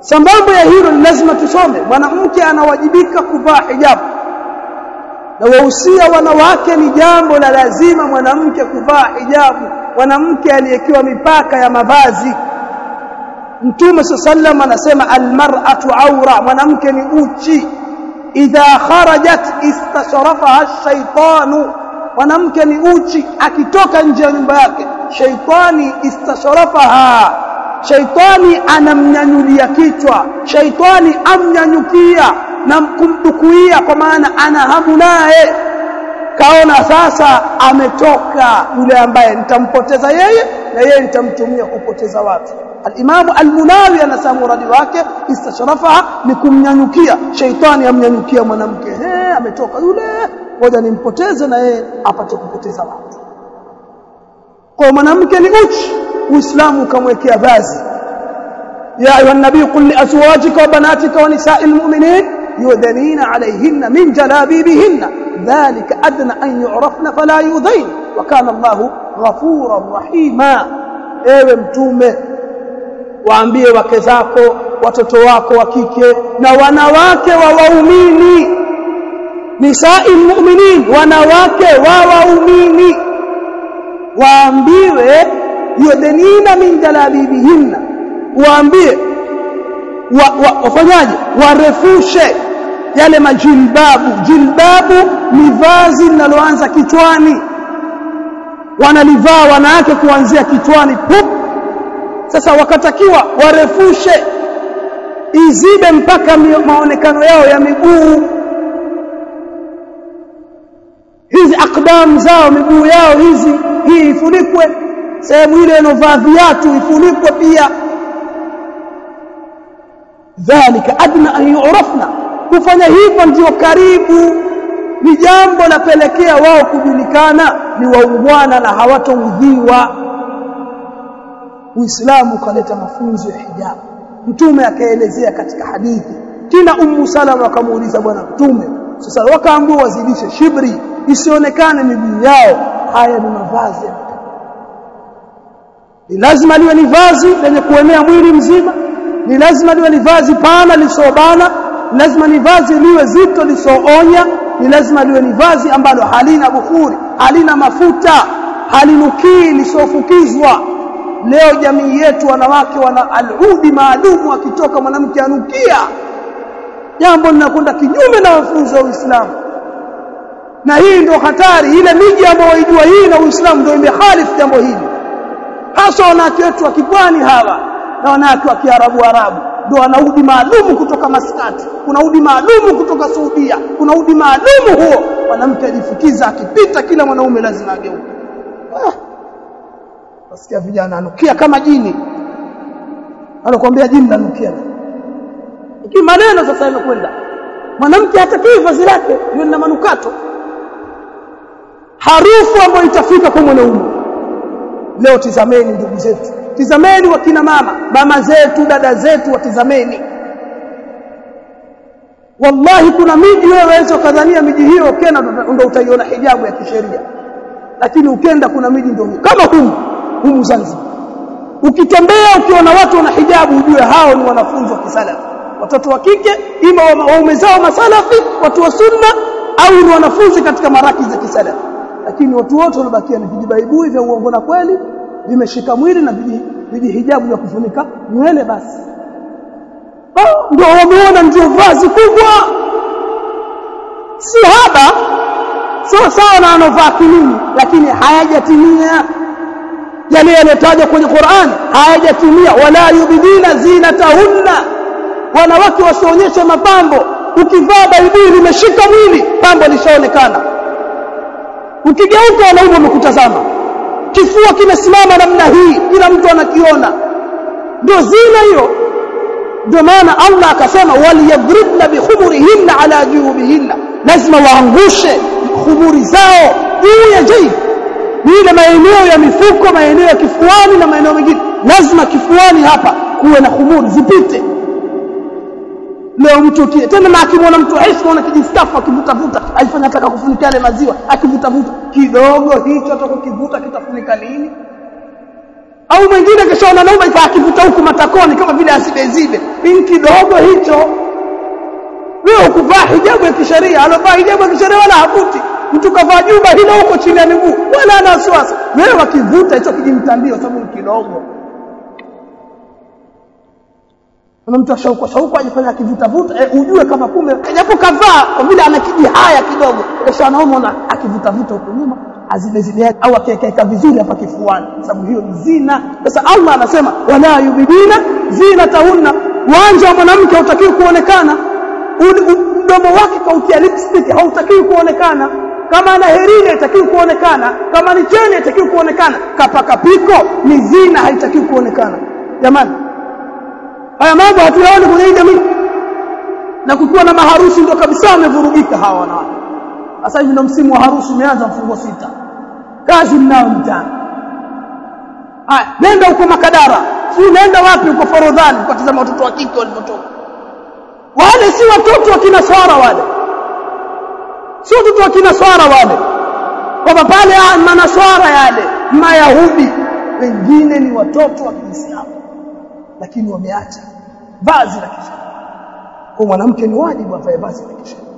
sambamba ya hilo ni lazima tusome. Mwanamke anawajibika kuvaa hijabu. Na wahusia wanawake ni jambo la lazima mwanamke kuvaa hijabu. Mwanamke aliyekiwa mipaka ya mavazi. Mtume sallam anasema almar'atu awra. Mwanamke ni uchi. Idha kharajat istasharafaha ash-shaytanu. Mwanamke ni uchi. Akitoka nje ya nyumba yake shaytani istasharafaha shaytani anamnyanyulia kichwa. Shaitani amnyanyukia na kumdukuia kwa maana ana hamu naye. Kaona sasa ametoka yule ambaye nitampoteza yeye na yeye nitamtumia kupoteza watu. الامام المناوي al-Munawi anasema muradi wake istashrafaha ni kumnyanyukia. Shaitani amnyanyukia mwanamke. Eh ametoka yule. Ngoja nimpoteze na yeye apate kupoteza watu. Kwa mwanamke ni uchi uislamu ukamwekea vazi ya ayuha nabii qul li azwajika wa banatika wa nisa'il mu'minin yudnina alayhinna min jalabibihinna dhalika adna an yu'rafna fala yudhain wa kana Allahu ghafuran rahima ewe mtume waambie wake zako watoto wako wa kike na wanawake wa waumini nisai mu'minin wanawake wa waumini waambiwe yudenina min jalabibihinna. Waambie wa, wa, wafanyaje? Warefushe yale majilbabu. Jilbabu ni vazi linaloanza kichwani. Wanalivaa wanawake kuanzia kichwani pup. Sasa wakatakiwa warefushe izibe mpaka maonekano yao ya miguu. Hizi akdam zao miguu yao hizi hii ifunikwe sehemu ile inovaa viatu ifunikwe pia. Dhalika adna an yu'rafna. Kufanya hivyo ndio karibu. Ni jambo lapelekea wao kujulikana ni waungwana na hawatoudhiwa. Uislamu ukaleta mafunzo ya hijabu mtume akaelezea katika hadithi. Kila ummu salama akamuuliza bwana mtume sasa wakaambiwa wazidishe shibri isionekane miguu yao. Haya ni mavazi ni lazima liwe ni vazi lenye kuenea mwili mzima. Ni lazima liwe ni vazi pana lisobana. Lazima ni vazi liwe zito lisoonya. Ni lazima liwe ni vazi ambalo halina bukhuri halina mafuta halinukii lisofukizwa. Leo jamii yetu wanawake wana aludi maalumu akitoka mwanamke anukia. Jambo linakwenda kinyume na mafunzo ya Uislamu. Na hii ndio hatari. Ile miji ambayo waijua hii na Uislamu ndio imehalifu jambo hili hasa wanawake wetu wa kipwani hawa na wanawake wa Kiarabu Arabu ndio wanaudi maalumu kutoka Maskati kuna udi maalumu kutoka Saudia kuna udi maalumu huo mwanamke ajifukiza akipita kila mwanaume lazima ageuke ah. Vijana anukia kama jini. Anakuambia jini lanukia. Iki maneno sasa yamekwenda Mwanamke hatakii vazi lake ndio na manukato. Harufu ambayo itafika kwa mwanaume. Leo tizameni ndugu zetu. Tizameni wakina mama, mama zetu, dada zetu watizameni. Wallahi kuna miji wewe waweza kadhania miji hiyo ukenda ndio utaiona hijabu ya kisheria. Lakini ukenda kuna miji ndio kama humu humu Zanzibar. Ukitembea ukiona watu wana hijabu ujue hao ni wanafunzi wa kisalafi. Watoto wa kike ima waume zao masalafi, watu wa sunna au ni wanafunzi katika maraki za kisalafi. Lakini watu wote wanabakia ni vijibaibui vya uongo na kweli, vimeshika mwili na vijihijabu vya kufunika nywele basi. Ndio wameona ndio vazi kubwa. Si haba sio sawa na anovaa kinini, lakini hayajatimia. Yale yanayotajwa kwenye Qur'an hayajatimia. Wala yubidina zinatahunna. Wanawake wasionyeshe mapambo. Ukivaa baibui limeshika mwili pambo lishaonekana ukigeuka wanaume wamekutazama. Kifua kimesimama namna hii kila mtu anakiona. Ndio zina hiyo. Ndio maana Allah akasema waliyadribna bikhumurihinna ala jubihinna lazima waangushe khumuri zao juu ya jei. Ni ile maeneo ya mifuko maeneo ya kifuani na maeneo mengine. Lazima kifuani hapa kuwe na khumuri zipite leo mtu tena na akimwona mtu Aisha na kijistafu akivutavuta alifanya ataka kufunika yale maziwa akivutavuta kidogo hicho atakokivuta kitafunika nini? Au mwingine kishaona nauma ifa akivuta huku matakoni kama vile asibezibe ni kidogo hicho. Wewe ukuvaa hijabu ya kisheria. Alovaa hijabu ya kisheria wala havuti. Mtu kavaa juba hilo huko chini ya miguu wala ana wasiwasi. Wewe wakivuta hicho kijimtambio sababu ni kidogo kuna mtu ashauko shauko ajifanya akivuta vuta e, ujue kama kumbe japo kavaa kwa vile anakiji haya kidogo kisha anaona akivuta vuta huko nyuma azibezide au akiweka vizuri hapa kifuani. Sababu hiyo ni zina. Sasa Allah anasema wala yubidina zinatahunna. Wanja wa mwanamke hautakiwi kuonekana. Mdomo wake kautia lipstick hautakiwi kuonekana. Kama ana herini haitakiwi kuonekana. Kama ni cheni haitakiwi kuonekana. Kapaka piko ni zina haitakiwi kuonekana. Jamani haya mambo hatuyaoni kwenye jamii. Na kukiwa na maharusi ndio kabisa wamevurugika hawa wanawake. Sasa hivi ndio msimu wa harusi umeanza mfungo sita. Kazi mnao mtana haya nenda huko makadara. Si nenda wapi huko forodhani ukatazama watoto wa kike walivyotoka. Wale si watoto wa kinaswara wale. Si watoto wa kinaswara wale. Kwamba pale manaswara yale mayahudi wengine ni watoto wa Kiislamu lakini wameacha vazi la kisheria. Kwa mwanamke ni wajibu avae vazi la kisheria